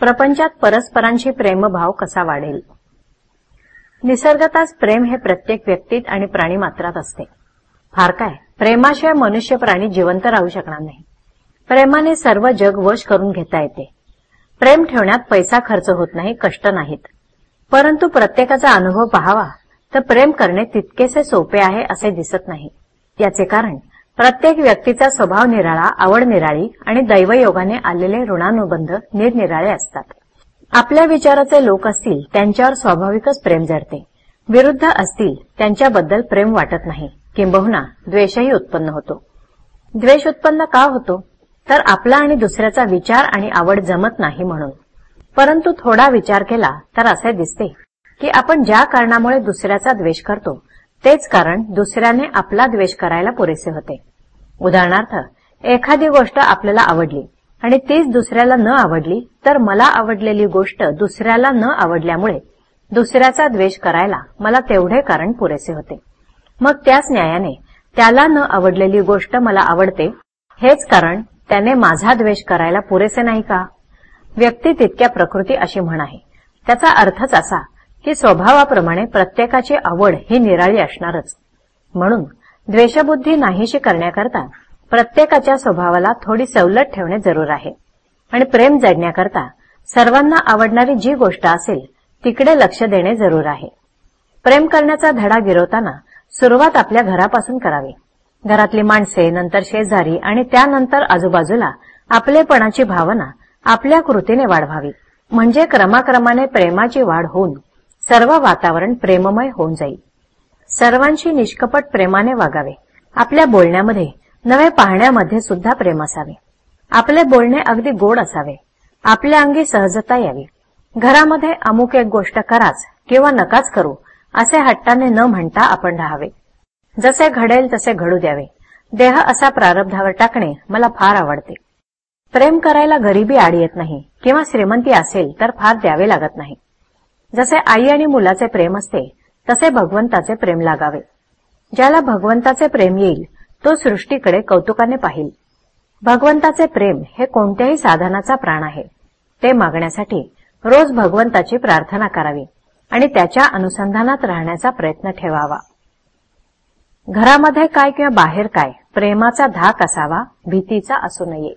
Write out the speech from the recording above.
प्रपंचात परस्परांशी प्रेमभाव कसा वाढेल? निसर्गताच प्रेम हे प्रत्येक व्यक्तीत आणि प्राणीमात्रात असते. फार काय प्रेमाशिवाय मनुष्य प्राणी जिवंत राहू शकणार नाही. प्रेमाने सर्व जग वश करून घेता येते. प्रेम ठेवण्यात पैसा खर्च होत नाही कष्ट नाहीत. परंतु प्रत्येकाचा अनुभव पहावा तर प्रेम करणे तितकेसे सोपे आहे असे दिसत नाही. याचे कारण प्रत्येक व्यक्तीचा स्वभाव निराळा आवड निराळी आणि दैवयोगाने आलेले ऋणानुबंध निरनिराळे असतात. आपल्या विचाराचे लोक असतील त्यांच्यावर स्वाभाविकच प्रेम जडते. विरुद्ध असतील त्यांच्याबद्दल प्रेम वाटत नाही. किंबहुना द्वेषही उत्पन्न होतो. द्वेष उत्पन्न का होतो? तर आपला आणि दुसऱ्याचा विचार आणि आवड जमत नाही म्हणून. परंतु थोडा विचार केला तर असे दिसते की आपण ज्या कारणामुळे दुसऱ्याचा द्वेष करतो तेच कारण दुसऱ्याने आपला द्वेष करायला पुरेसे होते. उदाहरणार्थ एखादी गोष्ट आपल्याला आवडली आणि तीच दुसऱ्याला न आवडली तर मला आवडलेली गोष्ट दुसऱ्याला न आवडल्यामुळे दुसऱ्याचा द्वेष करायला मला तेवढे कारण पुरेसे होते. मग त्याच न्यायाने त्याला न आवडलेली गोष्ट मला आवडते हेच कारण त्याने माझा द्वेष करायला पुरेसे नाही का? व्यक्ती तितक्या प्रकृती अशी म्हण आहे. त्याचा अर्थच असा की स्वभावाप्रमाणे प्रत्येकाची आवड ही निराळी असणारच. म्हणून द्वेषबुद्धी नाहीशी करण्याकरता प्रत्येकाच्या स्वभावाला थोडी सवलत ठेवणे जरूर आहे. आणि प्रेम जडण्याकरता सर्वांना आवडणारी जी गोष्ट असेल तिकडे लक्ष देणे जरूर आहे. प्रेम करण्याचा धडा गिरवताना सुरुवात आपल्या घरापासून करावी. घरातली माणसे नंतर शेजारी आणि त्यानंतर आजूबाजूला आपलेपणाची भावना आपल्या कृतीने वाढवावी. म्हणजे क्रमाक्रमाने प्रेमाची वाढ होऊन सर्व वातावरण प्रेममय होऊन जाईल. सर्वांशी निष्कपट प्रेमाने वागावे. आपल्या बोलण्यामध्ये नवे पाहण्यामध्ये सुद्धा प्रेम असावे. आपले बोलणे अगदी गोड असावे. आपल्या अंगी सहजता यावी. घरामध्ये अमुक एक गोष्ट कराच किंवा नकाच करू असे हट्टाने न म्हणता आपण राहावे. जसे घडेल तसे घडू द्यावे. देह असा प्रारब्धावर टाकणे मला फार आवडते. प्रेम करायला गरिबी आड येत नाही किंवा श्रीमंती असेल तर फार द्यावे लागत नाही. जसे आई आणि मुलाचे प्रेम असते तसे भगवंताचे प्रेम लागावे. ज्याला भगवंताचे प्रेम येईल तो सृष्टीकडे कौतुकाने पाहिल. भगवंताचे प्रेम हे कोणत्याही साधनाचा प्राण आहे. ते मागण्यासाठी रोज भगवंताची प्रार्थना करावी आणि त्याच्या अनुसंधानात राहण्याचा प्रयत्न ठेवावा. घरामध्ये काय किंवा बाहेर काय प्रेमाचा धाक असावा भीतीचा असू नये.